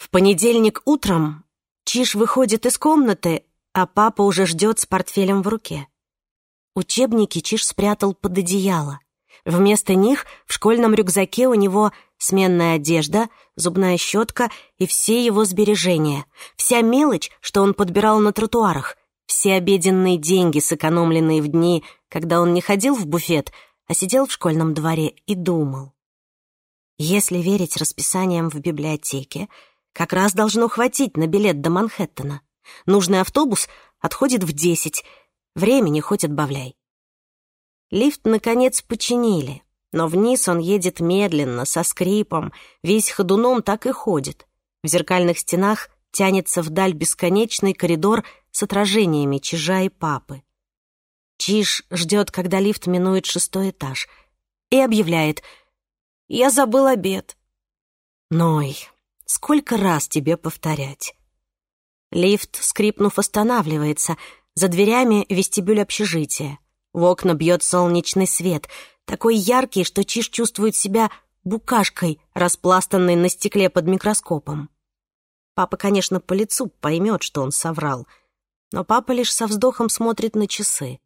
В понедельник утром Чиш выходит из комнаты, а папа уже ждет с портфелем в руке. Учебники Чиш спрятал под одеяло. Вместо них в школьном рюкзаке у него сменная одежда, зубная щетка и все его сбережения. Вся мелочь, что он подбирал на тротуарах, все обеденные деньги, сэкономленные в дни, когда он не ходил в буфет, а сидел в школьном дворе и думал. Если верить расписаниям в библиотеке, как раз должно хватить на билет до Манхэттена. Нужный автобус отходит в десять. Времени хоть отбавляй. Лифт, наконец, починили, но вниз он едет медленно, со скрипом, весь ходуном так и ходит. В зеркальных стенах тянется вдаль бесконечный коридор с отражениями чижа и папы. Чиж ждет, когда лифт минует шестой этаж, и объявляет «Я забыл обед». «Ной, Сколько раз тебе повторять?» Лифт, скрипнув, останавливается. За дверями вестибюль общежития. В окна бьет солнечный свет, такой яркий, что Чиш чувствует себя букашкой, распластанной на стекле под микроскопом. Папа, конечно, по лицу поймет, что он соврал, но папа лишь со вздохом смотрит на часы.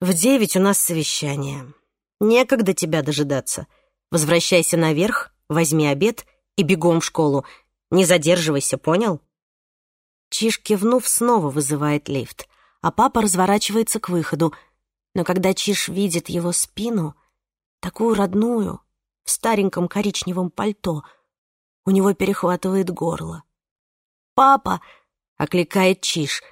«В девять у нас совещание. Некогда тебя дожидаться. Возвращайся наверх, возьми обед — и бегом в школу. Не задерживайся, понял?» Чиж, кивнув, снова вызывает лифт, а папа разворачивается к выходу. Но когда Чиж видит его спину, такую родную, в стареньком коричневом пальто, у него перехватывает горло. «Папа!» — окликает Чиж.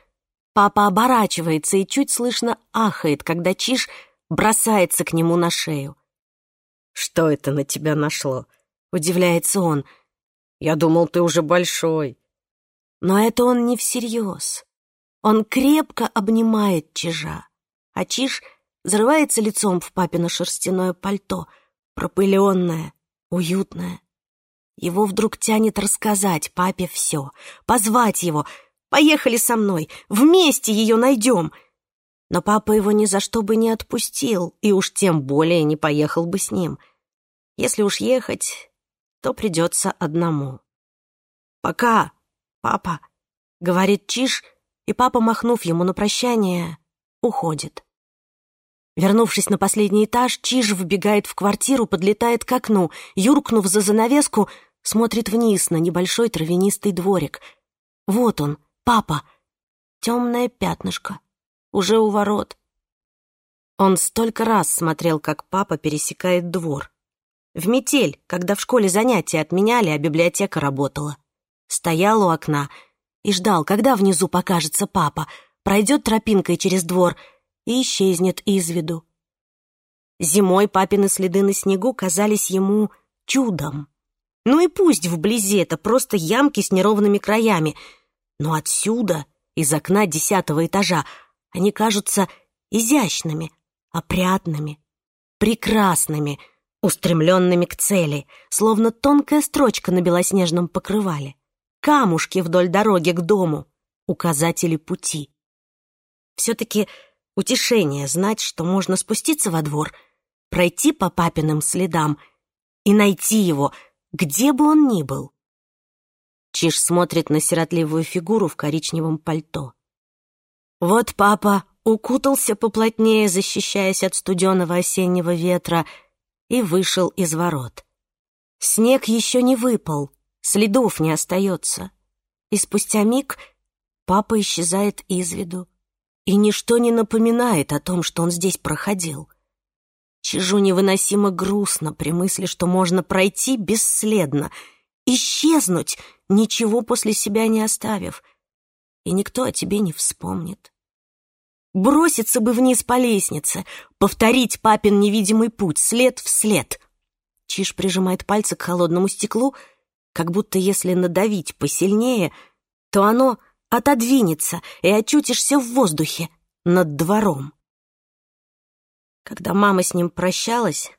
Папа оборачивается и чуть слышно ахает, когда Чиж бросается к нему на шею. «Что это на тебя нашло?» — удивляется он. «Я думал, ты уже большой». Но это он не всерьез. Он крепко обнимает Чижа, а Чиж зарывается лицом в папино шерстяное пальто, пропыленное, уютное. Его вдруг тянет рассказать папе все, позвать его. «Поехали со мной, вместе ее найдем!» Но папа его ни за что бы не отпустил, и уж тем более не поехал бы с ним. Если уж ехать, то придется одному. «Пока, папа!» — говорит Чиж, и папа, махнув ему на прощание, уходит. Вернувшись на последний этаж, Чиж вбегает в квартиру, подлетает к окну, юркнув за занавеску, смотрит вниз на небольшой травянистый дворик. Вот он, папа. Темное пятнышко. Уже у ворот. Он столько раз смотрел, как папа пересекает двор в метель, когда в школе занятия отменяли, а библиотека работала. Стоял у окна и ждал, когда внизу покажется папа, пройдет тропинкой через двор и исчезнет из виду. Зимой папины следы на снегу казались ему чудом. Ну и пусть вблизи это просто ямки с неровными краями, но отсюда, из окна десятого этажа, они кажутся изящными, опрятными, прекрасными — устремленными к цели, словно тонкая строчка на белоснежном покрывале. Камушки вдоль дороги к дому, указатели пути. Все-таки утешение знать, что можно спуститься во двор, пройти по папиным следам и найти его, где бы он ни был. Чиж смотрит на сиротливую фигуру в коричневом пальто. Вот папа укутался поплотнее, защищаясь от студеного осеннего ветра — и вышел из ворот. Снег еще не выпал, следов не остается. И спустя миг папа исчезает из виду, и ничто не напоминает о том, что он здесь проходил. Чижу невыносимо грустно при мысли, что можно пройти бесследно, исчезнуть, ничего после себя не оставив, и никто о тебе не вспомнит броситься бы вниз по лестнице, повторить папин невидимый путь, след в след. Чиж прижимает пальцы к холодному стеклу, как будто если надавить посильнее, то оно отодвинется и очутишься в воздухе над двором. Когда мама с ним прощалась,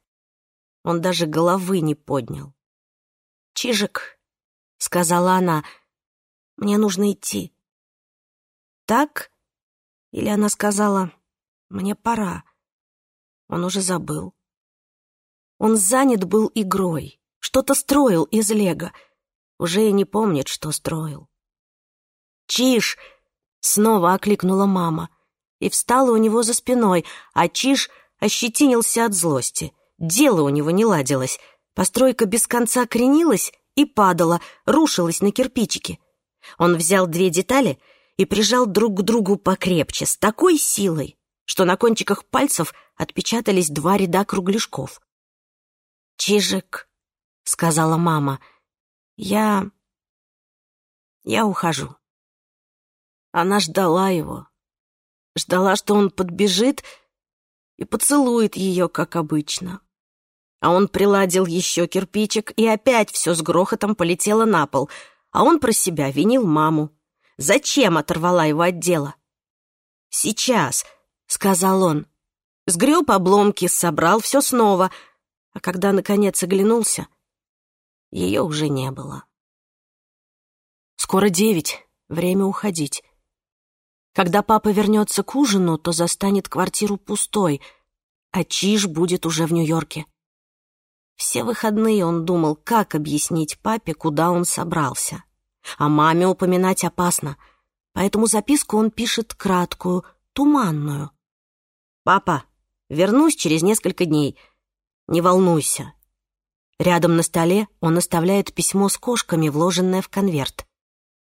он даже головы не поднял. «Чижик», — сказала она, — «мне нужно идти». «Так?» Или она сказала «Мне пора». Он уже забыл. Он занят был игрой, что-то строил из лего, уже и не помнит, что строил. «Чиж!» — снова окликнула мама и встала у него за спиной, а Чиж ощетинился от злости. Дело у него не ладилось. Постройка без конца кренилась и падала, рушилась на кирпичики. Он взял две детали — и прижал друг к другу покрепче, с такой силой, что на кончиках пальцев отпечатались два ряда кругляшков. «Чижик», — сказала мама, — «я... я ухожу». Она ждала его, ждала, что он подбежит и поцелует ее, как обычно. А он приладил еще кирпичик, и опять все с грохотом полетело на пол, а он про себя винил маму. Зачем оторвала его от дела? «Сейчас», — сказал он. Сгреб обломки, собрал все снова, а когда, наконец, оглянулся, ее уже не было. «Скоро девять, время уходить». Когда папа вернется к ужину, то застанет квартиру пустой, а Чиж будет уже в Нью-Йорке. Все выходные он думал, как объяснить папе, куда он собрался. О маме упоминать опасно, поэтому записку он пишет краткую, туманную. «Папа, вернусь через несколько дней. Не волнуйся». Рядом на столе он оставляет письмо с кошками, вложенное в конверт.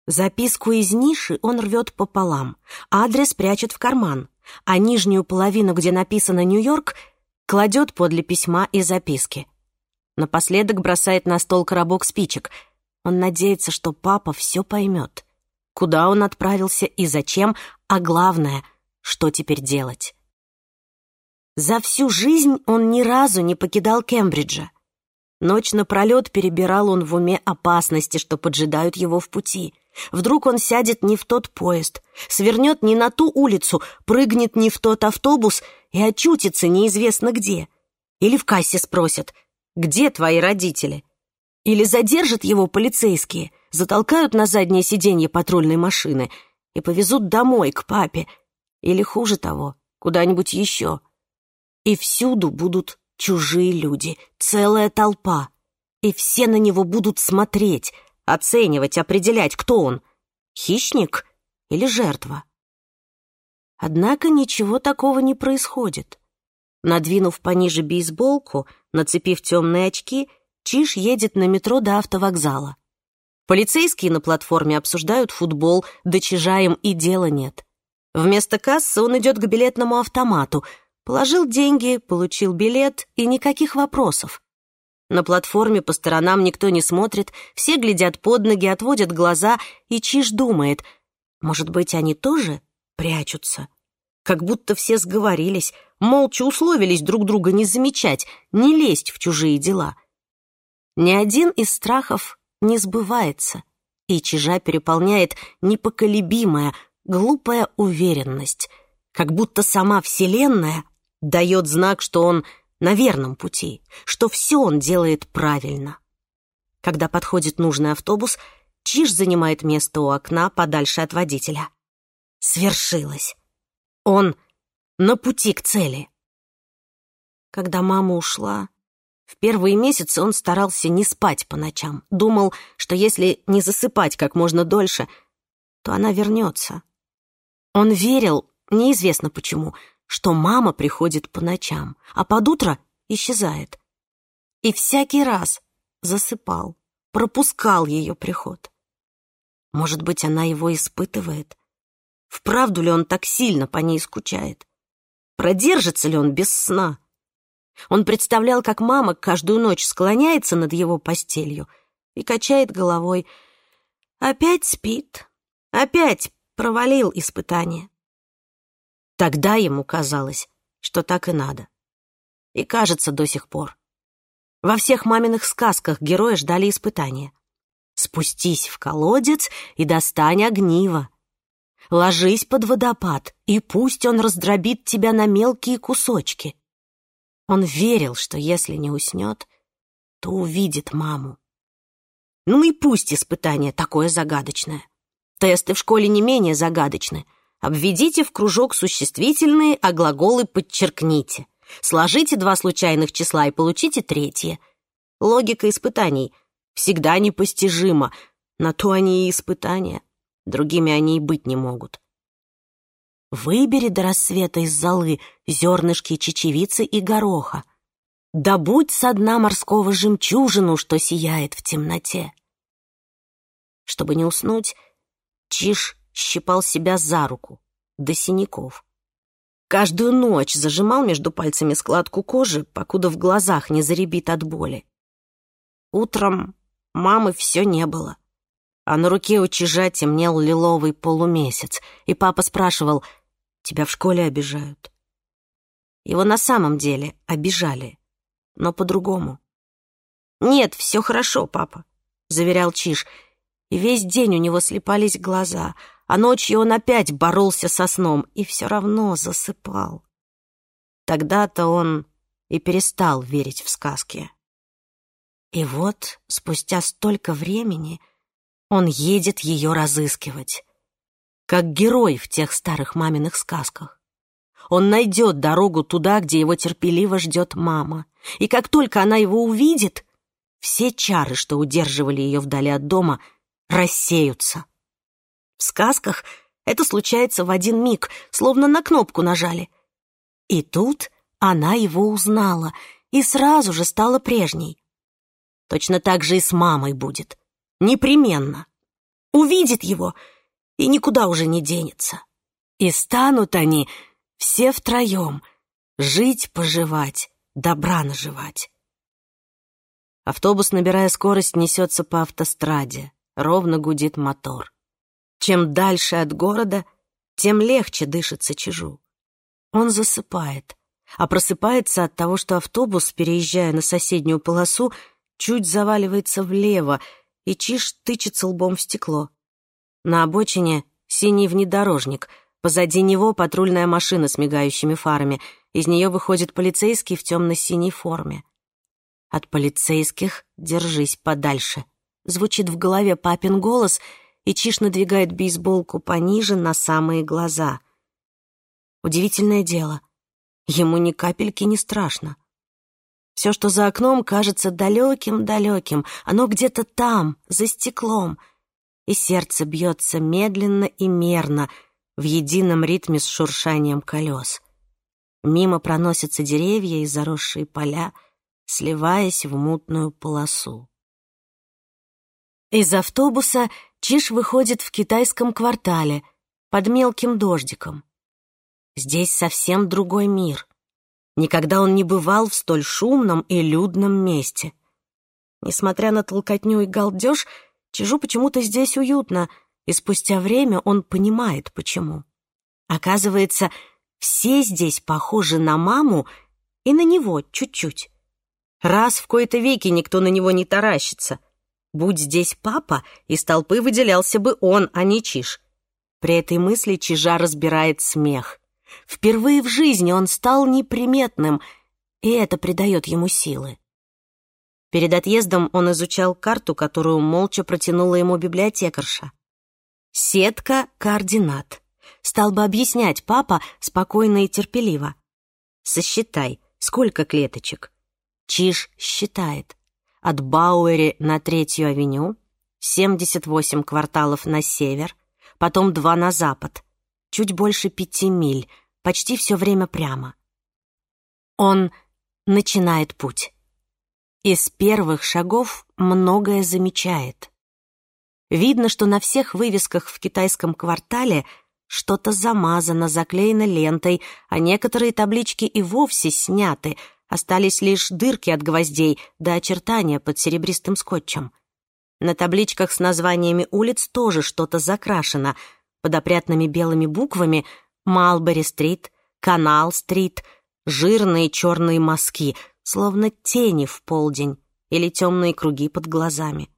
Записку из ниши он рвет пополам, адрес прячет в карман, а нижнюю половину, где написано «Нью-Йорк», кладет подле письма и записки. Напоследок бросает на стол коробок спичек — он надеется, что папа все поймет. Куда он отправился и зачем, а главное, что теперь делать. За всю жизнь он ни разу не покидал Кембриджа. Ночь напролет перебирал он в уме опасности, что поджидают его в пути. Вдруг он сядет не в тот поезд, свернет не на ту улицу, прыгнет не в тот автобус и очутится неизвестно где. Или в кассе спросят «Где твои родители?» Или задержат его полицейские, затолкают на заднее сиденье патрульной машины и повезут домой, к папе, или, хуже того, куда-нибудь еще. И всюду будут чужие люди, целая толпа, и все на него будут смотреть, оценивать, определять, кто он — хищник или жертва. Однако ничего такого не происходит. Надвинув пониже бейсболку, нацепив темные очки — Чиж едет на метро до автовокзала. Полицейские на платформе обсуждают футбол, до Чижа им и дела нет. Вместо кассы он идет к билетному автомату. Положил деньги, получил билет и никаких вопросов. На платформе по сторонам никто не смотрит, все глядят под ноги, отводят глаза, и Чиж думает, может быть, они тоже прячутся? Как будто все сговорились, молча условились друг друга не замечать, не лезть в чужие дела — ни один из страхов не сбывается, и чижа переполняет непоколебимая, глупая уверенность, как будто сама Вселенная дает знак, что он на верном пути, что все он делает правильно. Когда подходит нужный автобус, Чиж занимает место у окна подальше от водителя. Свершилось. Он на пути к цели. Когда мама ушла, в первые месяцы он старался не спать по ночам, думал, что если не засыпать как можно дольше, то она вернется. Он верил, неизвестно почему, что мама приходит по ночам, а под утро исчезает. И всякий раз засыпал, пропускал ее приход. Может быть, она его испытывает? Вправду ли он так сильно по ней скучает? Продержится ли он без сна? Он представлял, как мама каждую ночь склоняется над его постелью и качает головой. Опять спит, опять провалил испытание. Тогда ему казалось, что так и надо. И кажется до сих пор. Во всех маминых сказках герои ждали испытания. Спустись в колодец и достань огниво. Ложись под водопад, и пусть он раздробит тебя на мелкие кусочки. Он верил, что если не уснет, то увидит маму. Ну и пусть испытание такое загадочное. Тесты в школе не менее загадочны. Обведите в кружок существительные, а глаголы подчеркните. Сложите два случайных числа и получите третье. Логика испытаний всегда непостижима. На то они и испытания. Другими они и быть не могут. Выбери до рассвета из золы зернышки чечевицы и гороха. Добудь со дна морского жемчужину, что сияет в темноте. Чтобы не уснуть, Чиж щипал себя за руку до синяков. Каждую ночь зажимал между пальцами складку кожи, покуда в глазах не заребит от боли. Утром мамы все не было а на руке у чижа темнел лиловый полумесяц, и папа спрашивал, Тебя в школе обижают. Его на самом деле обижали, но по-другому. «Нет, все хорошо, папа», — заверял Чиж. И весь день у него слепались глаза, а ночью он опять боролся со сном и все равно засыпал. Тогда-то он и перестал верить в сказки. И вот, спустя столько времени, он едет ее разыскивать как герой в тех старых маминых сказках. Он найдет дорогу туда, где его терпеливо ждет мама. И как только она его увидит, все чары, что удерживали ее вдали от дома, рассеются. В сказках это случается в один миг, словно на кнопку нажали. И тут она его узнала и сразу же стала прежней. Точно так же и с мамой будет. Непременно. Увидит его — и никуда уже не денется. И станут они все втроем жить-поживать, добра наживать. Автобус, набирая скорость, несется по автостраде. Ровно гудит мотор. Чем дальше от города, тем легче дышится чижу. Он засыпает, а просыпается от того, что автобус, переезжая на соседнюю полосу, чуть заваливается влево, и чиж тычется лбом в стекло. На обочине синий внедорожник. Позади него патрульная машина с мигающими фарами. Из нее выходит полицейский в темно-синей форме. «От полицейских держись подальше», — звучит в голове папин голос, и Чиш надвигает бейсболку пониже на самые глаза. Удивительное дело. Ему ни капельки не страшно. Все, что за окном, кажется далеким-далеким. Оно где-то там, за стеклом — и сердце бьется медленно и мерно в едином ритме с шуршанием колес. Мимо проносятся деревья и заросшие поля, сливаясь в мутную полосу. Из автобуса Чиш выходит в китайском квартале под мелким дождиком. Здесь совсем другой мир. Никогда он не бывал в столь шумном и людном месте. Несмотря на толкотню и галдеж, Чижу почему-то здесь уютно, и спустя время он понимает, почему. Оказывается, все здесь похожи на маму и на него чуть-чуть. Раз в кои-то веки никто на него не таращится. Будь здесь папа, из толпы выделялся бы он, а не Чиж. При этой мысли Чижа разбирает смех. Впервые в жизни он стал неприметным, и это придает ему силы. Перед отъездом он изучал карту, которую молча протянула ему библиотекарша. «Сетка координат», — стал бы объяснять папа спокойно и терпеливо. «Сосчитай, сколько клеточек?» Чиж считает. От Бауэри на Третью авеню, 78 кварталов на север, потом два на запад, чуть больше пяти миль, почти все время прямо. Он начинает путь. Из первых шагов многое замечает. Видно, что на всех вывесках в китайском квартале что-то замазано, заклеено лентой, а некоторые таблички и вовсе сняты, остались лишь дырки от гвоздей до очертания под серебристым скотчем. На табличках с названиями улиц тоже что-то закрашено, под опрятными белыми буквами «Малбери-стрит», «Канал-стрит», «Жирные черные мазки», словно тени в полдень или темные круги под глазами.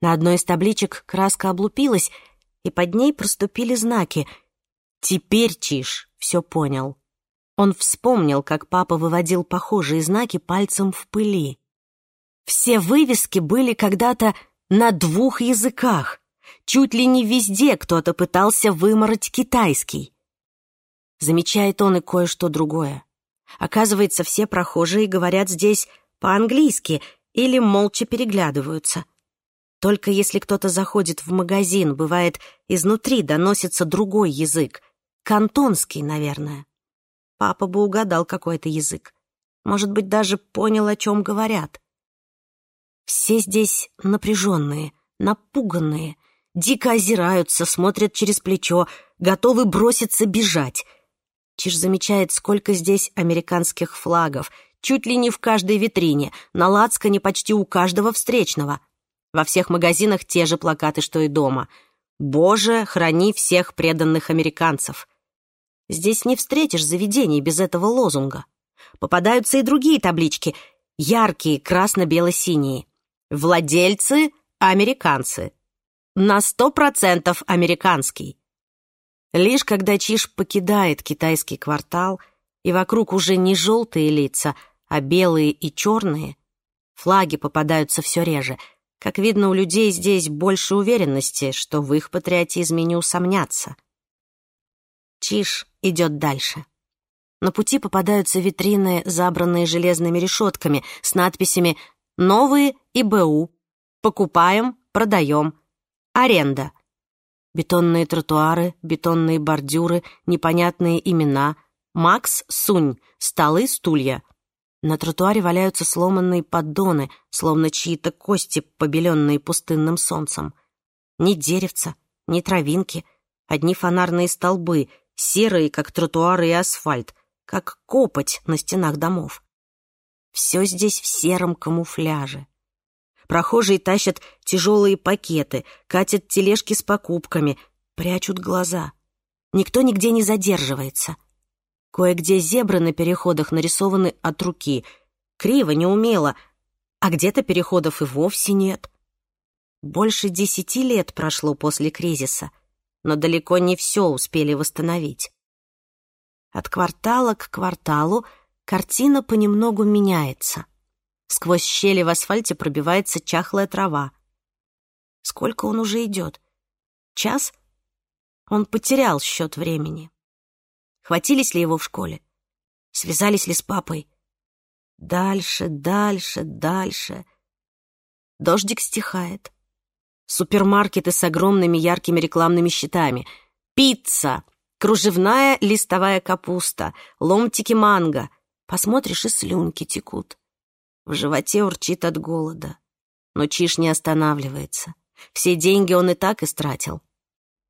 На одной из табличек краска облупилась, и под ней проступили знаки. Теперь Чиш все понял. Он вспомнил, как папа выводил похожие знаки пальцем в пыли. Все вывески были когда-то на двух языках. Чуть ли не везде кто-то пытался вымороть китайский. Замечает он и кое-что другое. Оказывается, все прохожие говорят здесь по-английски или молча переглядываются. Только если кто-то заходит в магазин, бывает, изнутри доносится другой язык. Кантонский, наверное. Папа бы угадал, какой-то язык. Может быть, даже понял, о чем говорят. Все здесь напряженные, напуганные, дико озираются, смотрят через плечо, готовы броситься бежать — Чиж замечает, сколько здесь американских флагов, чуть ли не в каждой витрине, на лацкане почти у каждого встречного. Во всех магазинах те же плакаты, что и дома. «Боже, храни всех преданных американцев!» Здесь не встретишь заведений без этого лозунга. Попадаются и другие таблички, яркие, красно-бело-синие. «Владельцы — американцы». «На сто процентов американский». Лишь когда Чиш покидает китайский квартал, и вокруг уже не желтые лица, а белые и черные, флаги попадаются все реже. Как видно, у людей здесь больше уверенности, что в их патриотизме не усомнятся. Чиш идет дальше. На пути попадаются витрины, забранные железными решетками с надписями «Новые» и «БУ». «Покупаем», «Продаем», «Аренда», бетонные тротуары, бетонные бордюры, непонятные имена. Макс Сунь, столы, стулья. На тротуаре валяются сломанные поддоны, словно чьи-то кости, побеленные пустынным солнцем. Ни деревца, ни травинки, одни фонарные столбы, серые, как тротуары и асфальт, как копоть на стенах домов. Все здесь в сером камуфляже. Прохожие тащат тяжелые пакеты, катят тележки с покупками, прячут глаза. Никто нигде не задерживается. Кое-где зебры на переходах нарисованы от руки. Криво, неумело, а где-то переходов и вовсе нет. Больше десяти лет прошло после кризиса, но далеко не все успели восстановить. От квартала к кварталу картина понемногу меняется. Сквозь щели в асфальте пробивается чахлая трава. Сколько он уже идет? Час? Он потерял счет времени. Хватились ли его в школе? Связались ли с папой? Дальше, дальше, дальше. Дождик стихает. Супермаркеты с огромными яркими рекламными щитами. Пицца, кружевная листовая капуста, ломтики манго. Посмотришь, и слюнки текут. В животе урчит от голода. Но Чиш не останавливается. Все деньги он и так истратил.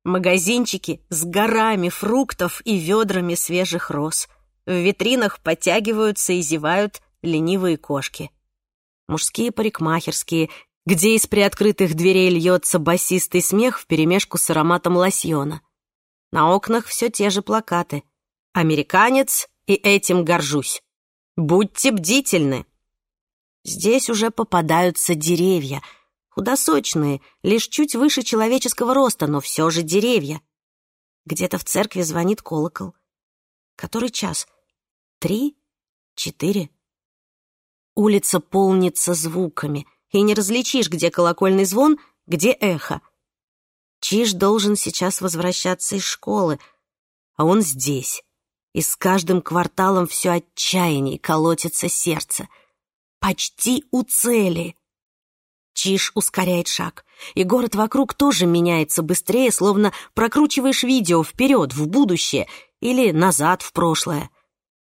Магазинчики с горами фруктов и ведрами свежих роз. В витринах подтягиваются и зевают ленивые кошки. Мужские парикмахерские, где из приоткрытых дверей льется басистый смех вперемешку с ароматом лосьона. На окнах все те же плакаты. «Американец, и этим горжусь». «Будьте бдительны!» Здесь уже попадаются деревья, худосочные, лишь чуть выше человеческого роста, но все же деревья. Где-то в церкви звонит колокол. Который час? Три? Четыре? Улица полнится звуками, и не различишь, где колокольный звон, где эхо. Чиж должен сейчас возвращаться из школы, а он здесь. И с каждым кварталом все отчаяннее колотится сердце — почти у цели. Чиж ускоряет шаг, и город вокруг тоже меняется быстрее, словно прокручиваешь видео вперед, в будущее или назад, в прошлое.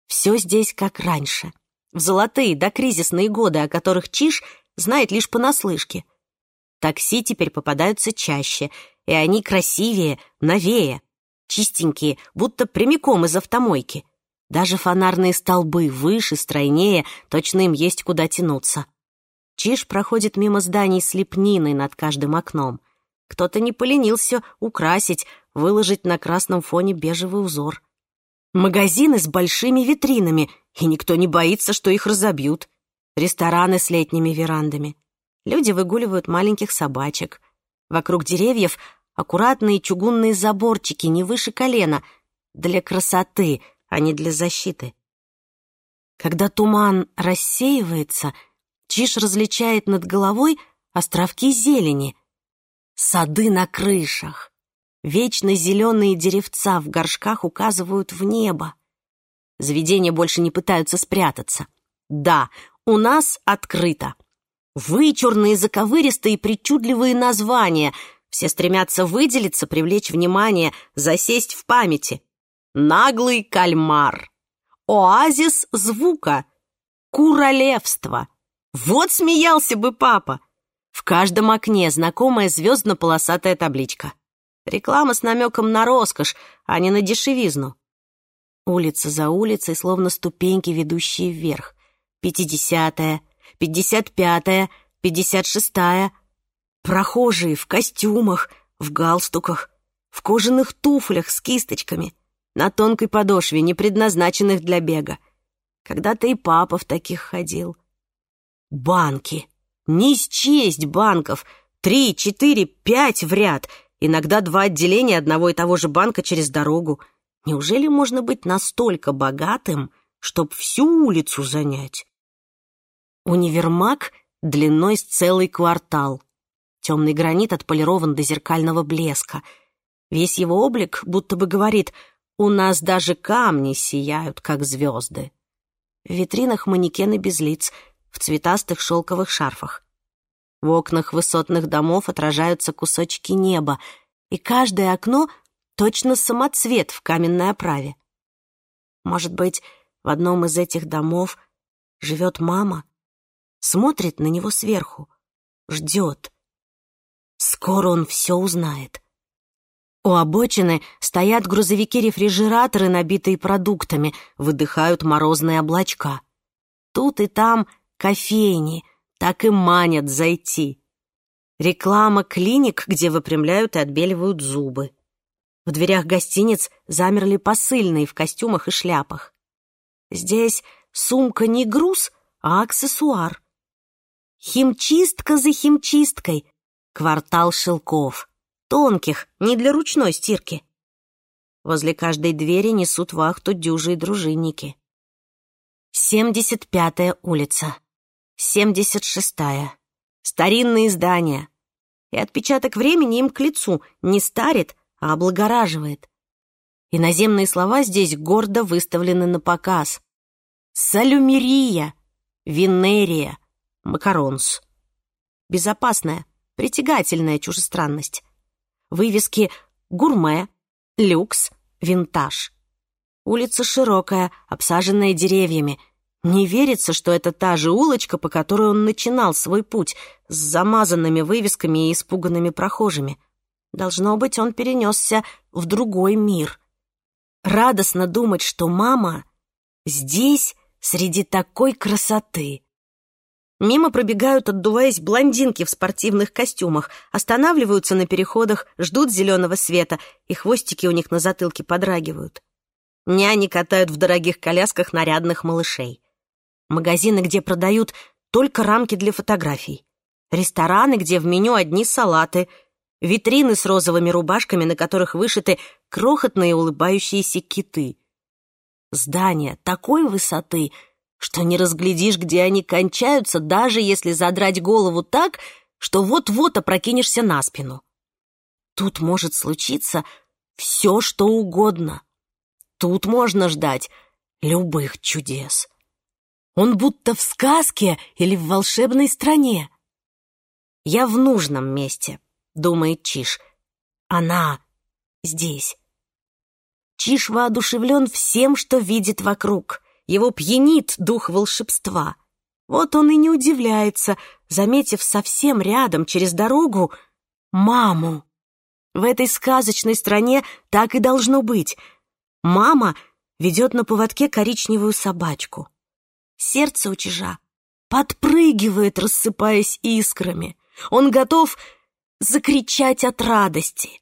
Все здесь как раньше. В золотые докризисные годы, о которых Чиж знает лишь понаслышке. Такси теперь попадаются чаще, и они красивее, новее, чистенькие, будто прямиком из автомойки — даже фонарные столбы выше, стройнее, точно им есть куда тянуться. Чиж проходит мимо зданий с лепниной над каждым окном. Кто-то не поленился украсить, выложить на красном фоне бежевый узор. Магазины с большими витринами, и никто не боится, что их разобьют. Рестораны с летними верандами. Люди выгуливают маленьких собачек. Вокруг деревьев аккуратные чугунные заборчики не выше колена. Для красоты, а не для защиты. Когда туман рассеивается, Чиш различает над головой островки зелени, сады на крышах. Вечно зеленые деревца в горшках указывают в небо. Заведения больше не пытаются спрятаться. Да, у нас открыто. Вычурные, заковыристые, причудливые названия. Все стремятся выделиться, привлечь внимание, засесть в памяти наглый кальмар, оазис звука, куролевство. Вот смеялся бы папа. В каждом окне знакомая звездно-полосатая табличка. Реклама с намеком на роскошь, а не на дешевизну. Улица за улицей, словно ступеньки, ведущие вверх. Пятидесятая, пятьдесят пятая, пятьдесят шестая. Прохожие в костюмах, в галстуках, в кожаных туфлях с кисточками — на тонкой подошве, не предназначенных для бега. Когда-то и папа в таких ходил. Банки. Не счесть банков. Три, четыре, пять в ряд. Иногда два отделения одного и того же банка через дорогу. Неужели можно быть настолько богатым, чтоб всю улицу занять? Универмаг длиной с целый квартал. Темный гранит отполирован до зеркального блеска. Весь его облик будто бы говорит — у нас даже камни сияют, как звезды. В витринах манекены без лиц, в цветастых шелковых шарфах. В окнах высотных домов отражаются кусочки неба, и каждое окно — точно самоцвет в каменной оправе. Может быть, в одном из этих домов живет мама, смотрит на него сверху, ждет. Скоро он все узнает. У обочины стоят грузовики-рефрижераторы, набитые продуктами, выдыхают морозные облачка. Тут и там кофейни, так и манят зайти. Реклама клиник, где выпрямляют и отбеливают зубы. В дверях гостиниц замерли посыльные в костюмах и шляпах. Здесь сумка не груз, а аксессуар. Химчистка за химчисткой, квартал Шелков — тонких, не для ручной стирки. Возле каждой двери несут вахту дюжи и дружинники. 75-я улица. 76-я. Старинные здания. И отпечаток времени им к лицу не старит, а облагораживает. Иноземные слова здесь гордо выставлены на показ. Салюмерия, Венерия, Макаронс. Безопасная, притягательная чужестранность вывески «Гурме», «Люкс», «Винтаж». Улица широкая, обсаженная деревьями. Не верится, что это та же улочка, по которой он начинал свой путь, с замазанными вывесками и испуганными прохожими. Должно быть, он перенесся в другой мир. Радостно думать, что мама здесь, среди такой красоты. Мимо пробегают, отдуваясь, блондинки в спортивных костюмах, останавливаются на переходах, ждут зеленого света, и хвостики у них на затылке подрагивают. Няни катают в дорогих колясках нарядных малышей. Магазины, где продают только рамки для фотографий. Рестораны, где в меню одни салаты. Витрины с розовыми рубашками, на которых вышиты крохотные улыбающиеся киты. Здания такой высоты — что не разглядишь, где они кончаются, даже если задрать голову так, что вот-вот опрокинешься на спину. Тут может случиться все, что угодно. Тут можно ждать любых чудес. Он будто в сказке или в волшебной стране. «Я в нужном месте», — думает Чиш. «Она здесь». Чиш воодушевлен всем, что видит вокруг. Его пьянит дух волшебства. Вот он и не удивляется, заметив совсем рядом, через дорогу, маму. В этой сказочной стране так и должно быть. Мама ведет на поводке коричневую собачку. Сердце у чижа подпрыгивает, рассыпаясь искрами. Он готов закричать от радости.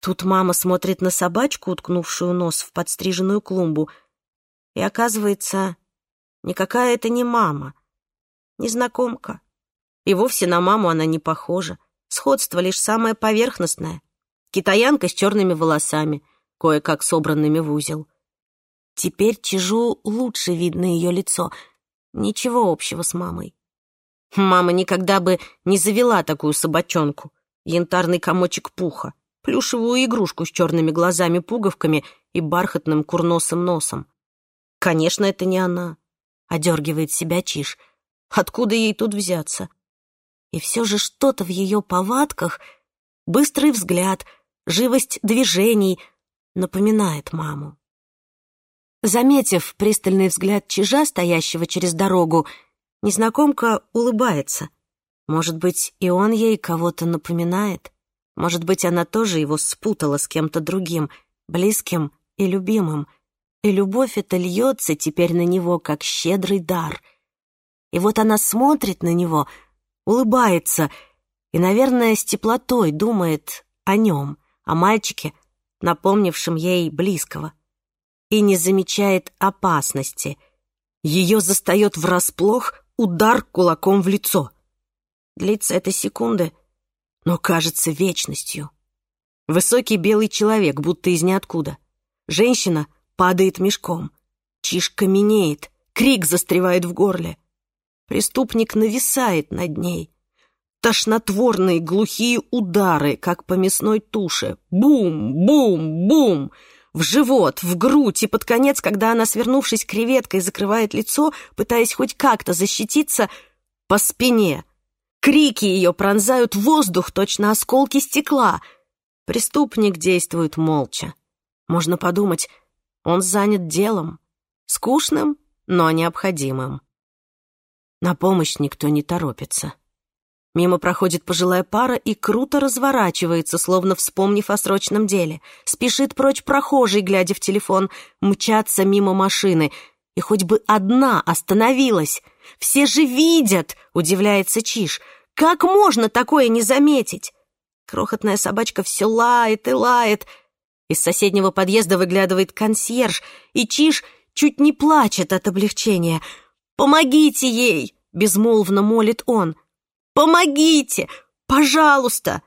Тут мама смотрит на собачку, уткнувшую нос в подстриженную клумбу — и оказывается, никакая это не мама, незнакомка. И вовсе на маму она не похожа. Сходство лишь самое поверхностное. Китаянка с черными волосами, кое-как собранными в узел. Теперь Чижу лучше видно ее лицо. Ничего общего с мамой. Мама никогда бы не завела такую собачонку. Янтарный комочек пуха, плюшевую игрушку с черными глазами-пуговками и бархатным курносым носом. Конечно, это не она. Одергивает себя Чиж. Откуда ей тут взяться? И все же что-то в ее повадках, быстрый взгляд, живость движений напоминает маму. Заметив пристальный взгляд чижа, стоящего через дорогу, незнакомка улыбается. Может быть, и он ей кого-то напоминает? Может быть, она тоже его спутала с кем-то другим, близким и любимым — и любовь эта льется теперь на него, как щедрый дар. И вот она смотрит на него, улыбается и, наверное, с теплотой думает о нем, о мальчике, напомнившем ей близкого, и не замечает опасности. Ее застает врасплох удар кулаком в лицо. Длится это секунды, но кажется вечностью. Высокий белый человек, будто из ниоткуда. Женщина падает мешком. Чиж каменеет, крик застревает в горле. Преступник нависает над ней. Тошнотворные глухие удары, как по мясной туше. Бум, бум, бум! В живот, в грудь, и под конец, когда она, свернувшись креветкой, закрывает лицо, пытаясь хоть как-то защититься, по спине. Крики ее пронзают воздух, точно осколки стекла. Преступник действует молча. Можно подумать, он занят делом, скучным, но необходимым. На помощь никто не торопится. Мимо проходит пожилая пара и круто разворачивается, словно вспомнив о срочном деле. Спешит прочь прохожий, глядя в телефон, мчаться мимо машины. И хоть бы одна остановилась. Все же видят, удивляется Чиж, Как можно такое не заметить? Крохотная собачка все лает и лает, из соседнего подъезда выглядывает консьерж, и Чиж чуть не плачет от облегчения. «Помогите ей!» — безмолвно молит он. «Помогите! Пожалуйста!»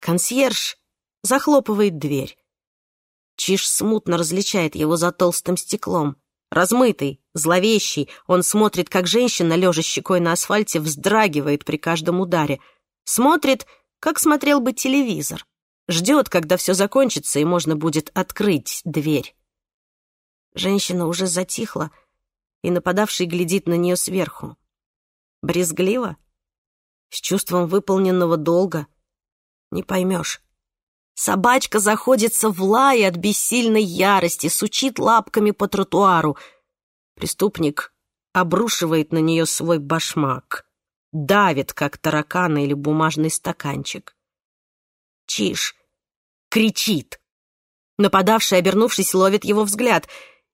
Консьерж захлопывает дверь. Чиж смутно различает его за толстым стеклом. Размытый, зловещий, он смотрит, как женщина, лежа щекой на асфальте, вздрагивает при каждом ударе. Смотрит, как смотрел бы телевизор ждет, когда все закончится, и можно будет открыть дверь. Женщина уже затихла, и нападавший глядит на нее сверху. Брезгливо, с чувством выполненного долга. Не поймешь. Собачка заходится в лай от бессильной ярости, сучит лапками по тротуару. Преступник обрушивает на нее свой башмак, давит, как таракана или бумажный стаканчик чиж, кричит. Нападавший, обернувшись, ловит его взгляд.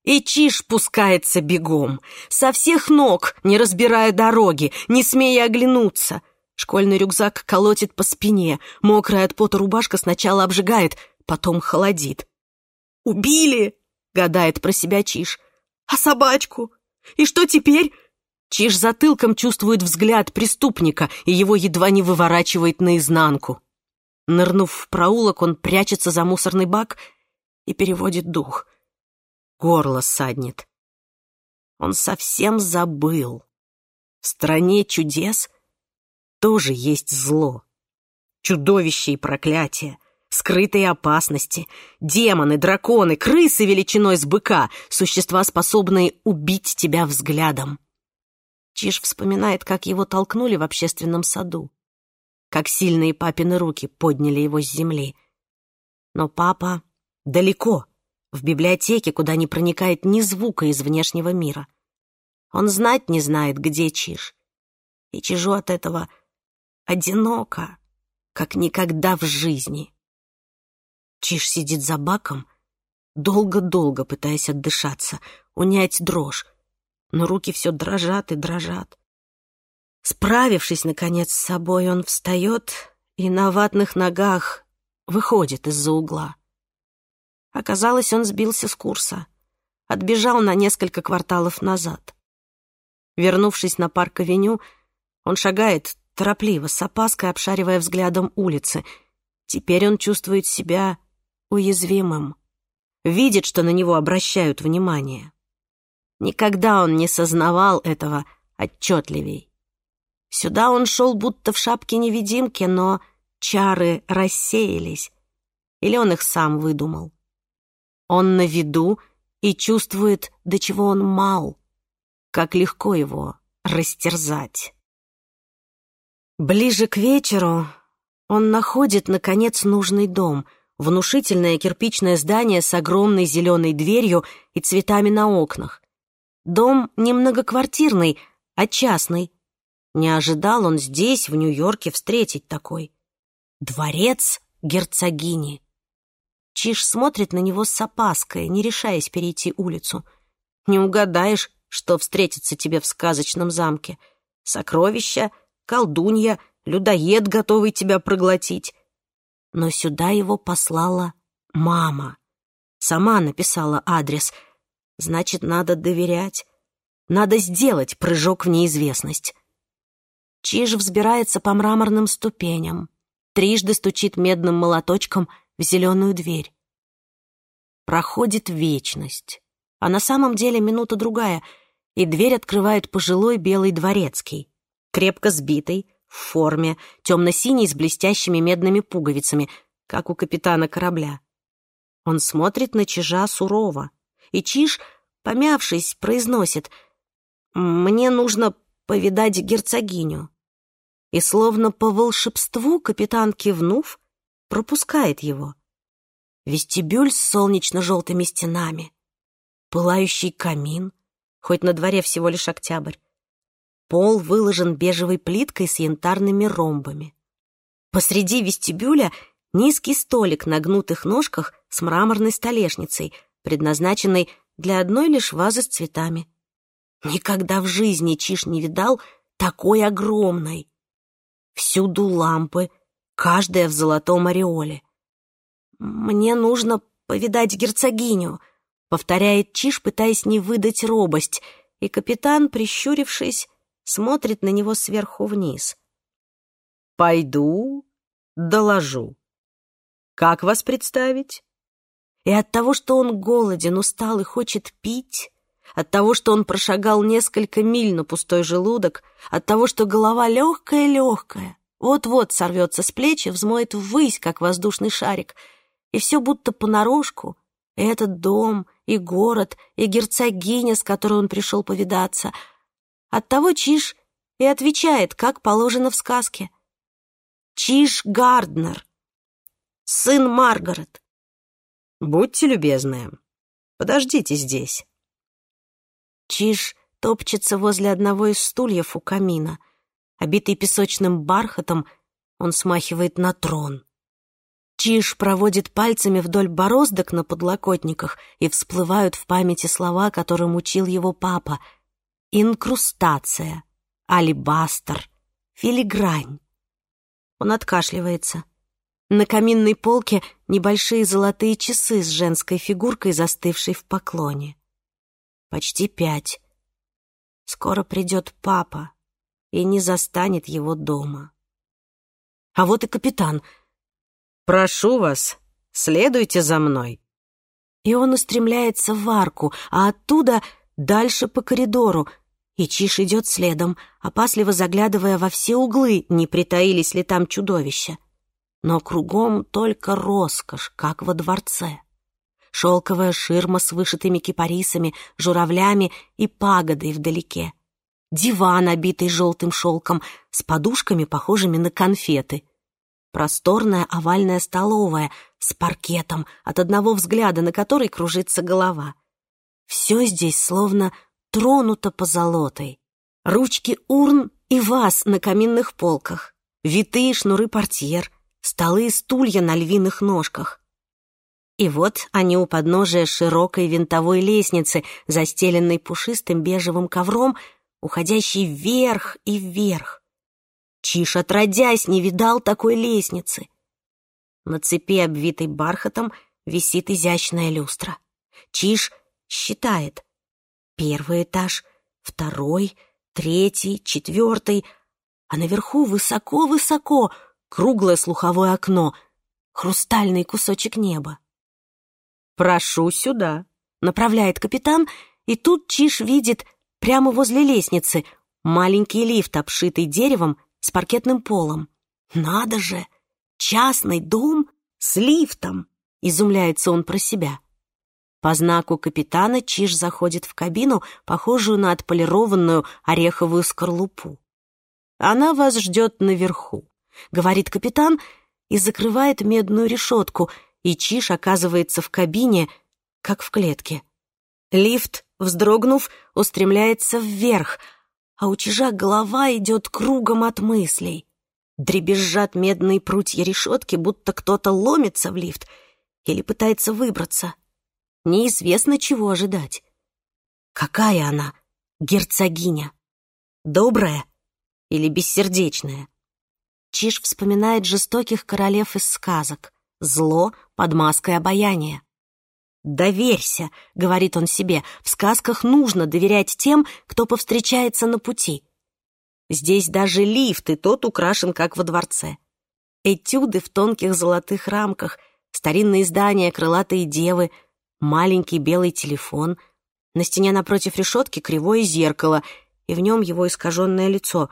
И Чиж пускается бегом, со всех ног, не разбирая дороги, не смея оглянуться. Школьный рюкзак колотит по спине, мокрая от пота рубашка сначала обжигает, потом холодит. «Убили!» — гадает про себя Чиж. «А собачку? И что теперь?» Чиж затылком чувствует взгляд преступника, и его едва не выворачивает наизнанку. Нырнув в проулок, он прячется за мусорный бак и переводит дух. Горло саднет. Он совсем забыл. В стране чудес тоже есть зло. Чудовище и проклятие, скрытые опасности, демоны, драконы, крысы величиной с быка, существа, способные убить тебя взглядом. Чиж вспоминает, как его толкнули в общественном саду как сильные папины руки подняли его с земли. Но папа далеко, в библиотеке, куда не проникает ни звука из внешнего мира. Он знать не знает, где Чиж. И Чижу от этого одиноко, как никогда в жизни. Чиж сидит за баком, долго-долго пытаясь отдышаться, унять дрожь, но руки все дрожат и дрожат. Справившись, наконец, с собой, он встает и на ватных ногах выходит из-за угла. Оказалось, он сбился с курса, отбежал на несколько кварталов назад. Вернувшись на парк-авеню, он шагает торопливо, с опаской обшаривая взглядом улицы. Теперь он чувствует себя уязвимым, видит, что на него обращают внимание. Никогда он не сознавал этого отчетливей. Сюда он шел будто в шапке невидимки, но чары рассеялись. Или он их сам выдумал? Он на виду и чувствует, до чего он мал. Как легко его растерзать. Ближе к вечеру он находит, наконец, нужный дом. Внушительное кирпичное здание с огромной зеленой дверью и цветами на окнах. Дом не многоквартирный, а частный, не ожидал он здесь, в Нью-Йорке, встретить такой. Дворец герцогини. Чиж смотрит на него с опаской, не решаясь перейти улицу. Не угадаешь, что встретится тебе в сказочном замке. Сокровища, колдунья, людоед, готовый тебя проглотить. Но сюда его послала мама. Сама написала адрес. Значит, надо доверять. Надо сделать прыжок в неизвестность. Чиж взбирается по мраморным ступеням, трижды стучит медным молоточком в зеленую дверь. Проходит вечность, а на самом деле минута-другая, и дверь открывает пожилой белый дворецкий, крепко сбитый, в форме, темно-синий с блестящими медными пуговицами, как у капитана корабля. Он смотрит на Чижа сурово, и Чиж, помявшись, произносит «Мне нужно повидать герцогиню» и, словно по волшебству, капитан кивнув, пропускает его. Вестибюль с солнечно-желтыми стенами, пылающий камин, хоть на дворе всего лишь октябрь. Пол выложен бежевой плиткой с янтарными ромбами. Посреди вестибюля низкий столик на гнутых ножках с мраморной столешницей, предназначенной для одной лишь вазы с цветами. Никогда в жизни Чиш не видал такой огромной всюду лампы, каждая в золотом ореоле. «Мне нужно повидать герцогиню», — повторяет Чиш, пытаясь не выдать робость, и капитан, прищурившись, смотрит на него сверху вниз. «Пойду, доложу. Как вас представить?» И от того, что он голоден, устал и хочет пить, от того, что он прошагал несколько миль на пустой желудок, от того, что голова легкая-легкая, вот-вот сорвется с плечи, взмоет ввысь, как воздушный шарик, и все будто понарошку, и этот дом, и город, и герцогиня, с которой он пришел повидаться. От того чиш и отвечает, как положено в сказке. чиш Гарднер, сын Маргарет. «Будьте любезны, подождите здесь». Чиж топчется возле одного из стульев у камина. Обитый песочным бархатом, он смахивает на трон. Чиж проводит пальцами вдоль бороздок на подлокотниках, и всплывают в памяти слова, которым учил его папа. Инкрустация, алибастер, филигрань. Он откашливается. На каминной полке небольшие золотые часы с женской фигуркой, застывшей в поклоне почти пять. Скоро придет папа и не застанет его дома. А вот и капитан. «Прошу вас, следуйте за мной». И он устремляется в арку, а оттуда дальше по коридору. И Чиш идет следом, опасливо заглядывая во все углы, не притаились ли там чудовища. Но кругом только роскошь, как во дворце шелковая ширма с вышитыми кипарисами, журавлями и пагодой вдалеке. Диван, обитый желтым шелком, с подушками, похожими на конфеты. Просторная овальная столовая с паркетом, от одного взгляда на который кружится голова. Все здесь словно тронуто позолотой. Ручки урн и ваз на каминных полках, витые шнуры портьер, столы и стулья на львиных ножках, и вот они у подножия широкой винтовой лестницы, застеленной пушистым бежевым ковром, уходящей вверх и вверх. Чиш, отродясь, не видал такой лестницы. На цепи, обвитой бархатом, висит изящная люстра. Чиш считает. Первый этаж, второй, третий, четвертый. А наверху высоко-высоко круглое слуховое окно, хрустальный кусочек неба. «Прошу сюда», — направляет капитан, и тут Чиш видит прямо возле лестницы маленький лифт, обшитый деревом с паркетным полом. «Надо же! Частный дом с лифтом!» — изумляется он про себя. По знаку капитана Чиж заходит в кабину, похожую на отполированную ореховую скорлупу. «Она вас ждет наверху», — говорит капитан и закрывает медную решетку — и Чиш оказывается в кабине, как в клетке. Лифт, вздрогнув, устремляется вверх, а у Чижа голова идет кругом от мыслей. Дребезжат медные прутья решетки, будто кто-то ломится в лифт или пытается выбраться. Неизвестно, чего ожидать. Какая она, герцогиня? Добрая или бессердечная? Чиш вспоминает жестоких королев из сказок зло под маской обаяния. «Доверься», — говорит он себе, — «в сказках нужно доверять тем, кто повстречается на пути». Здесь даже лифт и тот украшен, как во дворце. Этюды в тонких золотых рамках, старинные издания, крылатые девы, маленький белый телефон. На стене напротив решетки кривое зеркало, и в нем его искаженное лицо.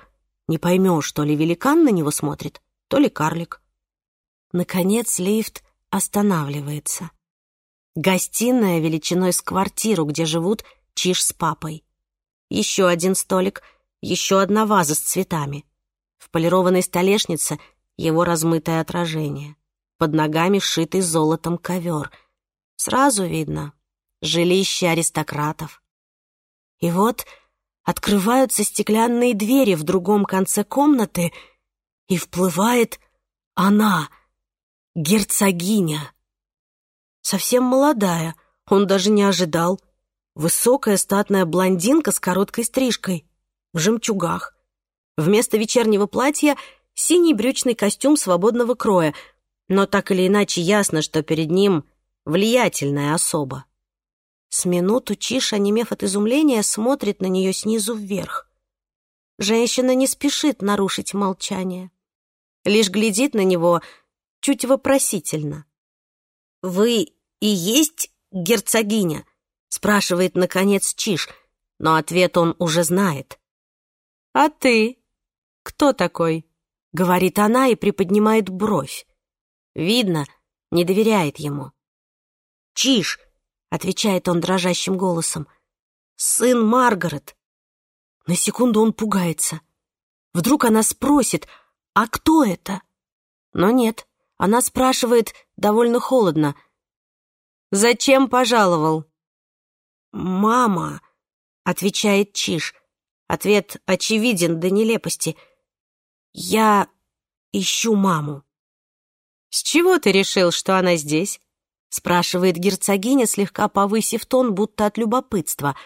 Не поймешь, то ли великан на него смотрит, то ли карлик. Наконец лифт останавливается. Гостиная величиной с квартиру, где живут Чиж с папой. Еще один столик, еще одна ваза с цветами. В полированной столешнице его размытое отражение. Под ногами шитый золотом ковер. Сразу видно — жилище аристократов. И вот открываются стеклянные двери в другом конце комнаты, и вплывает она — герцогиня. Совсем молодая, он даже не ожидал. Высокая статная блондинка с короткой стрижкой, в жемчугах. Вместо вечернего платья синий брючный костюм свободного кроя, но так или иначе ясно, что перед ним влиятельная особа. С минуту Чиша, немев от изумления, смотрит на нее снизу вверх. Женщина не спешит нарушить молчание. Лишь глядит на него чуть вопросительно. «Вы и есть герцогиня?» — спрашивает, наконец, Чиш, но ответ он уже знает. «А ты? Кто такой?» — говорит она и приподнимает бровь. Видно, не доверяет ему. «Чиш!» — отвечает он дрожащим голосом. «Сын Маргарет!» На секунду он пугается. Вдруг она спросит, «А кто это?» Но нет, она спрашивает довольно холодно. «Зачем пожаловал?» «Мама», — отвечает Чиж. Ответ очевиден до нелепости. «Я ищу маму». «С чего ты решил, что она здесь?» — спрашивает герцогиня, слегка повысив тон, будто от любопытства.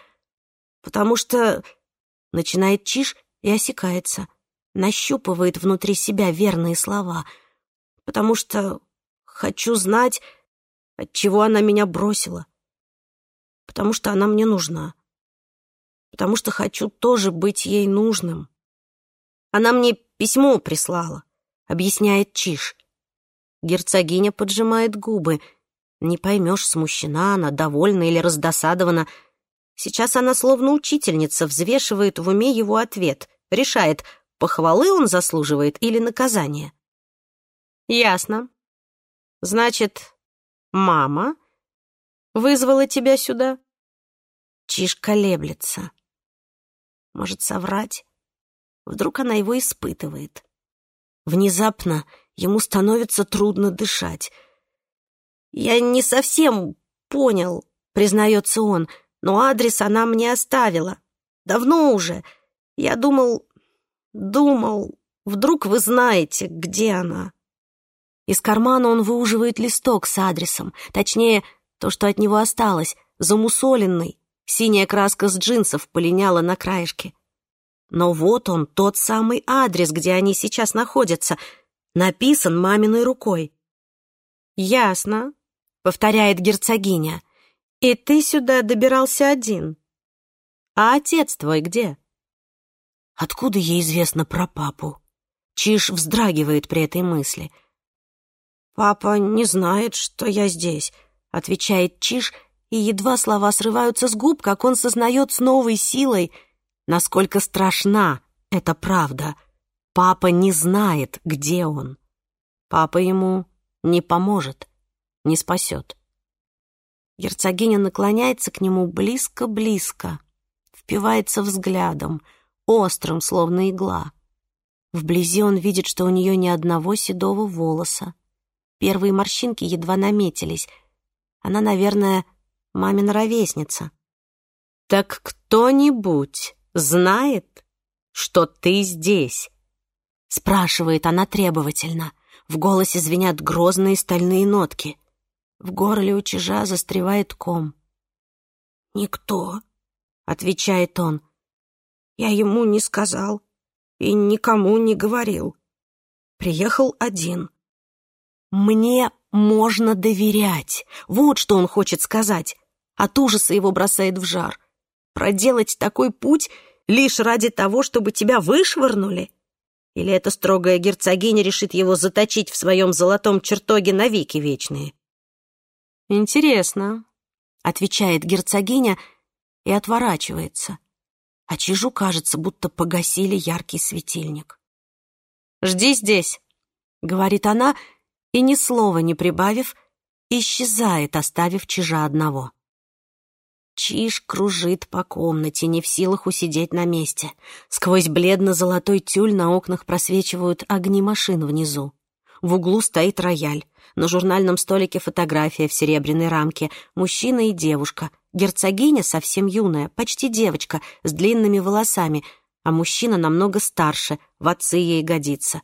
«Потому что...» — начинает Чиж и осекается. Нащупывает внутри себя верные слова — потому что хочу знать, от чего она меня бросила, потому что она мне нужна, потому что хочу тоже быть ей нужным. Она мне письмо прислала, объясняет Чиш. Герцогиня поджимает губы. Не поймешь, смущена она, довольна или раздосадована. Сейчас она словно учительница взвешивает в уме его ответ, решает, похвалы он заслуживает или наказание. Ясно. Значит, мама вызвала тебя сюда? Чиж колеблется. Может соврать? Вдруг она его испытывает. Внезапно ему становится трудно дышать. «Я не совсем понял», — признается он, «но адрес она мне оставила. Давно уже. Я думал, думал, вдруг вы знаете, где она». Из кармана он выуживает листок с адресом, точнее, то, что от него осталось, замусоленный. Синяя краска с джинсов полиняла на краешке. Но вот он, тот самый адрес, где они сейчас находятся, написан маминой рукой. «Ясно», — повторяет герцогиня. «И ты сюда добирался один. А отец твой где?» Откуда ей известно про папу? Чиж вздрагивает при этой мысли — «Папа не знает, что я здесь», — отвечает Чиж, и едва слова срываются с губ, как он сознает с новой силой, насколько страшна эта правда. Папа не знает, где он. Папа ему не поможет, не спасет. Герцогиня наклоняется к нему близко-близко, впивается взглядом, острым, словно игла. Вблизи он видит, что у нее ни одного седого волоса. Первые морщинки едва наметились. Она, наверное, мамин ровесница. «Так кто-нибудь знает, что ты здесь?» Спрашивает она требовательно. В голосе звенят грозные стальные нотки. В горле у чижа застревает ком. «Никто», — отвечает он. «Я ему не сказал и никому не говорил. Приехал один. «Мне можно доверять!» Вот что он хочет сказать. А От ужаса его бросает в жар. «Проделать такой путь лишь ради того, чтобы тебя вышвырнули?» Или эта строгая герцогиня решит его заточить в своем золотом чертоге навеки вечные? «Интересно», — отвечает герцогиня и отворачивается. А чижу кажется, будто погасили яркий светильник. «Жди здесь», — говорит она, — и, ни слова не прибавив, исчезает, оставив Чижа одного. Чиж кружит по комнате, не в силах усидеть на месте. Сквозь бледно-золотой тюль на окнах просвечивают огни машин внизу. В углу стоит рояль. На журнальном столике фотография в серебряной рамке. Мужчина и девушка. Герцогиня совсем юная, почти девочка, с длинными волосами, а мужчина намного старше, в отцы ей годится.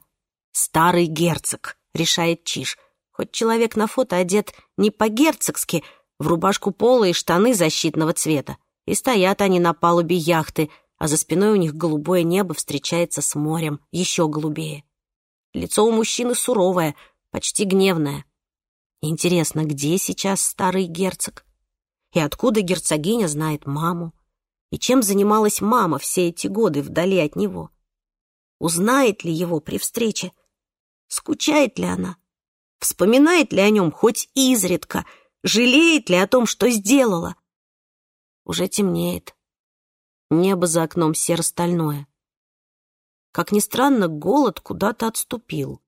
Старый герцог решает Чиж. Хоть человек на фото одет не по-герцогски, в рубашку пола и штаны защитного цвета. И стоят они на палубе яхты, а за спиной у них голубое небо встречается с морем, еще голубее. Лицо у мужчины суровое, почти гневное. Интересно, где сейчас старый герцог? И откуда герцогиня знает маму? И чем занималась мама все эти годы вдали от него? Узнает ли его при встрече? Скучает ли она? Вспоминает ли о нем хоть изредка? Жалеет ли о том, что сделала? Уже темнеет. Небо за окном серо-стальное. Как ни странно, голод куда-то отступил.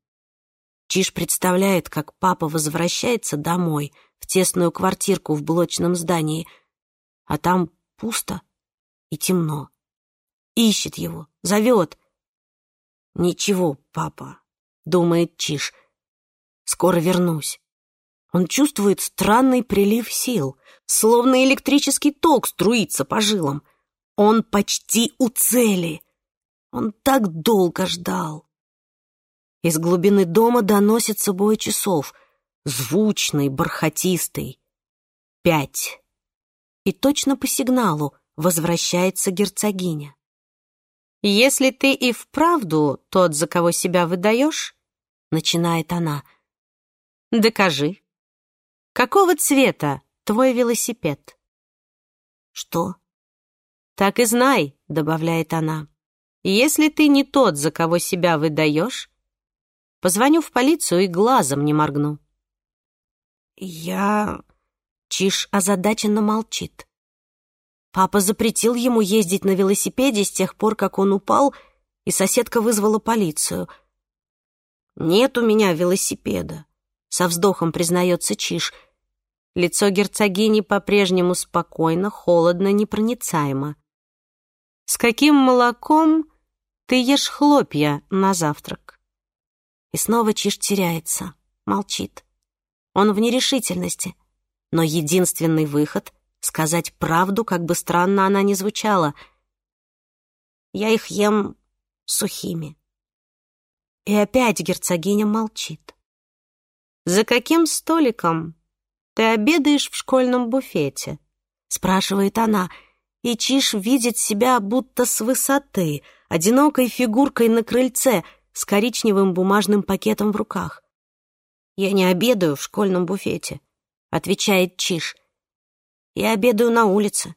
Чиж представляет, как папа возвращается домой, в тесную квартирку в блочном здании, а там пусто и темно. Ищет его, зовет. «Ничего, папа, думает Чиш. «Скоро вернусь». Он чувствует странный прилив сил, словно электрический ток струится по жилам. Он почти у цели. Он так долго ждал. Из глубины дома доносится бой часов, звучный, бархатистый. Пять. И точно по сигналу возвращается герцогиня. «Если ты и вправду тот, за кого себя выдаешь», — начинает она, — «докажи, какого цвета твой велосипед?» «Что?» «Так и знай», — добавляет она, — «если ты не тот, за кого себя выдаешь, позвоню в полицию и глазом не моргну». «Я...» Чиж озадаченно молчит. Папа запретил ему ездить на велосипеде с тех пор, как он упал, и соседка вызвала полицию. «Нет у меня велосипеда», — со вздохом признается Чиш. Лицо герцогини по-прежнему спокойно, холодно, непроницаемо. «С каким молоком ты ешь хлопья на завтрак?» И снова Чиш теряется, молчит. Он в нерешительности, но единственный выход — сказать правду, как бы странно она ни звучала. Я их ем сухими. И опять герцогиня молчит. «За каким столиком ты обедаешь в школьном буфете?» спрашивает она, и Чиш видит себя будто с высоты, одинокой фигуркой на крыльце с коричневым бумажным пакетом в руках. «Я не обедаю в школьном буфете», — отвечает Чиш. Я обедаю на улице.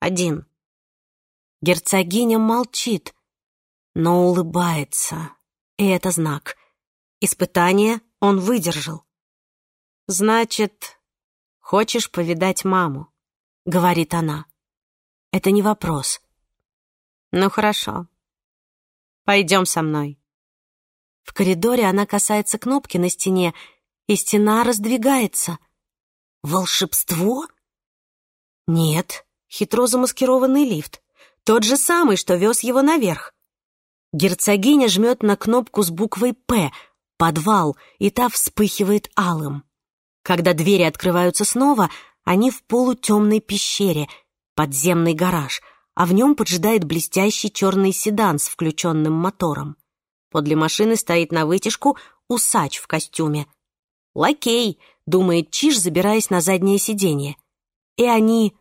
Один. Герцогиня молчит, но улыбается. И это знак. Испытание он выдержал. «Значит, хочешь повидать маму?» — говорит она. «Это не вопрос». «Ну хорошо. Пойдем со мной». В коридоре она касается кнопки на стене, и стена раздвигается. «Волшебство?» Нет, хитро замаскированный лифт. Тот же самый, что вез его наверх. Герцогиня жмет на кнопку с буквой «П» — «Подвал», и та вспыхивает алым. Когда двери открываются снова, они в полутемной пещере, подземный гараж, а в нем поджидает блестящий черный седан с включенным мотором. Подле машины стоит на вытяжку усач в костюме. «Лакей!» — думает Чиж, забираясь на заднее сиденье и они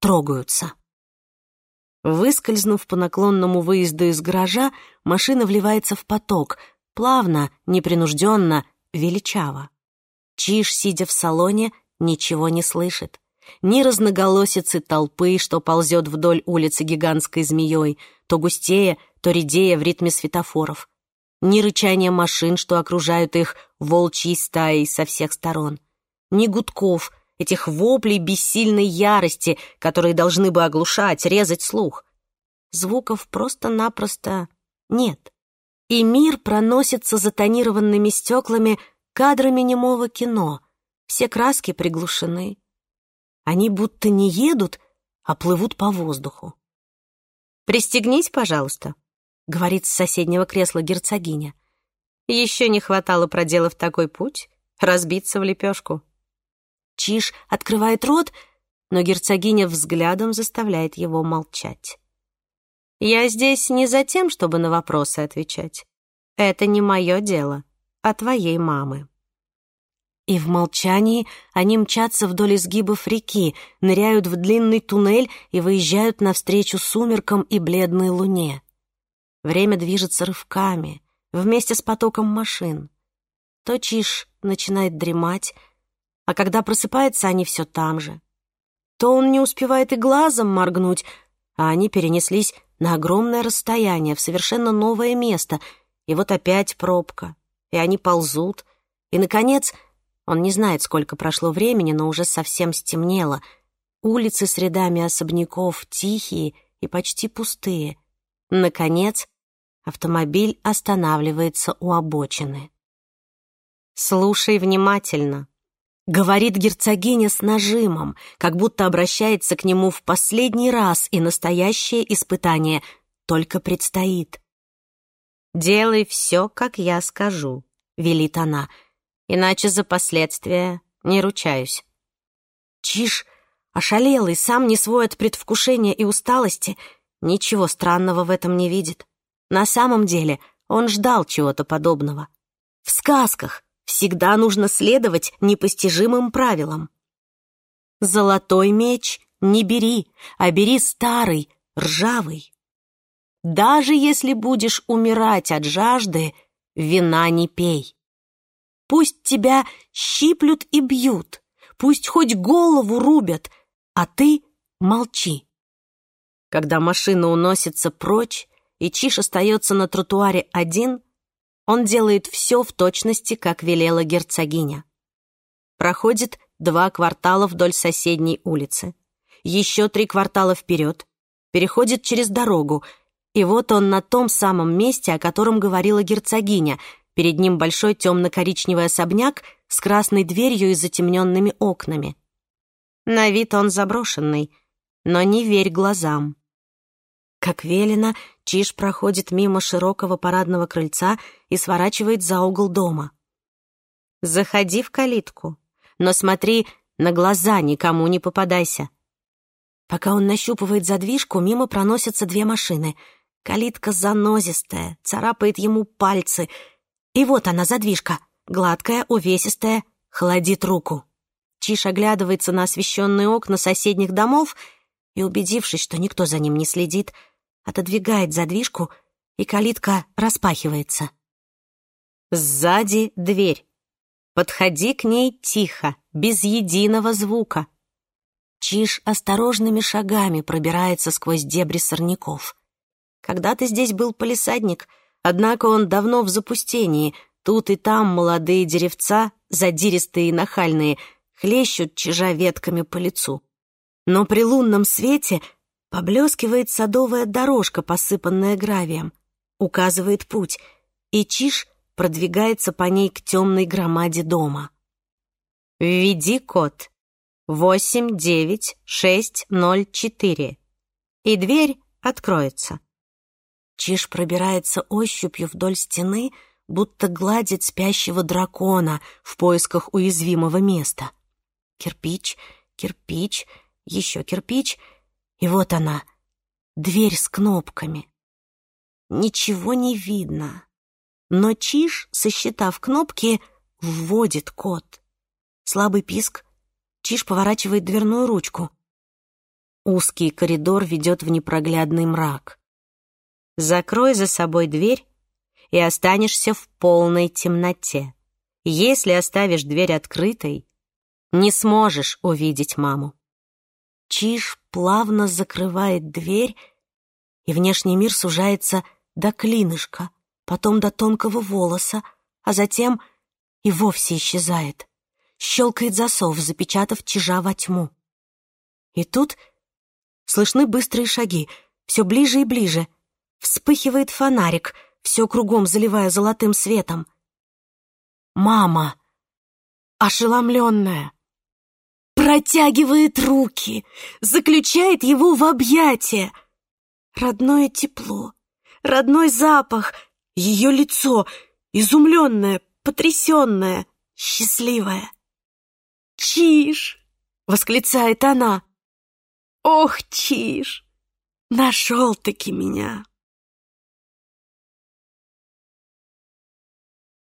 трогаются. Выскользнув по наклонному выезду из гаража, машина вливается в поток, плавно, непринужденно, величаво. Чиж, сидя в салоне, ничего не слышит. Ни разноголосицы толпы, что ползет вдоль улицы гигантской змеей, то густее, то редея в ритме светофоров. Ни рычания машин, что окружают их волчьей стаей со всех сторон. Ни гудков — этих воплей бессильной ярости, которые должны бы оглушать, резать слух. Звуков просто-напросто нет. И мир проносится за тонированными стеклами кадрами немого кино. Все краски приглушены. Они будто не едут, а плывут по воздуху. «Пристегнись, пожалуйста», — говорит с соседнего кресла герцогиня. «Еще не хватало проделав такой путь, разбиться в лепешку» кричишь, открывает рот, но герцогиня взглядом заставляет его молчать. «Я здесь не за тем, чтобы на вопросы отвечать. Это не мое дело, а твоей мамы». И в молчании они мчатся вдоль изгибов реки, ныряют в длинный туннель и выезжают навстречу сумеркам и бледной луне. Время движется рывками, вместе с потоком машин. То Чиш начинает дремать, а когда просыпается, они все там же. То он не успевает и глазом моргнуть, а они перенеслись на огромное расстояние, в совершенно новое место, и вот опять пробка, и они ползут, и, наконец, он не знает, сколько прошло времени, но уже совсем стемнело. Улицы с рядами особняков тихие и почти пустые. Наконец, автомобиль останавливается у обочины. «Слушай внимательно», Говорит герцогиня с нажимом, как будто обращается к нему в последний раз, и настоящее испытание только предстоит. «Делай все, как я скажу», — велит она, «иначе за последствия не ручаюсь». Чиж, ошалелый, сам не свой от предвкушения и усталости, ничего странного в этом не видит. На самом деле он ждал чего-то подобного. В сказках, всегда нужно следовать непостижимым правилам. Золотой меч не бери, а бери старый, ржавый. Даже если будешь умирать от жажды, вина не пей. Пусть тебя щиплют и бьют, пусть хоть голову рубят, а ты молчи. Когда машина уносится прочь, и Чиш остается на тротуаре один, он делает все в точности, как велела герцогиня. Проходит два квартала вдоль соседней улицы. Еще три квартала вперед. Переходит через дорогу. И вот он на том самом месте, о котором говорила герцогиня. Перед ним большой темно-коричневый особняк с красной дверью и затемненными окнами. На вид он заброшенный, но не верь глазам как велено, Чиж проходит мимо широкого парадного крыльца и сворачивает за угол дома. «Заходи в калитку, но смотри, на глаза никому не попадайся». Пока он нащупывает задвижку, мимо проносятся две машины. Калитка занозистая, царапает ему пальцы. И вот она, задвижка, гладкая, увесистая, холодит руку. Чиж оглядывается на освещенные окна соседних домов и, убедившись, что никто за ним не следит, — отодвигает задвижку, и калитка распахивается. Сзади дверь. Подходи к ней тихо, без единого звука. Чиж осторожными шагами пробирается сквозь дебри сорняков. Когда-то здесь был полисадник, однако он давно в запустении. Тут и там молодые деревца, задиристые и нахальные, хлещут чижа ветками по лицу. Но при лунном свете — Поблескивает садовая дорожка, посыпанная гравием. Указывает путь. И Чиш продвигается по ней к темной громаде дома. «Введи код. 89604». И дверь откроется. Чиш пробирается ощупью вдоль стены, будто гладит спящего дракона в поисках уязвимого места. Кирпич, кирпич, еще кирпич — и вот она, дверь с кнопками. Ничего не видно. Но Чиж, сосчитав кнопки, вводит код. Слабый писк. Чиж поворачивает дверную ручку. Узкий коридор ведет в непроглядный мрак. Закрой за собой дверь и останешься в полной темноте. Если оставишь дверь открытой, не сможешь увидеть маму. Чиж плавно закрывает дверь, и внешний мир сужается до клинышка, потом до тонкого волоса, а затем и вовсе исчезает. Щелкает засов, запечатав чижа во тьму. И тут слышны быстрые шаги, все ближе и ближе. Вспыхивает фонарик, все кругом заливая золотым светом. «Мама!» Ошеломленная, протягивает руки, заключает его в объятия. Родное тепло, родной запах, ее лицо, изумленное, потрясенное, счастливое. «Чиж!» — восклицает она. «Ох, Чиж! Нашел-таки меня!»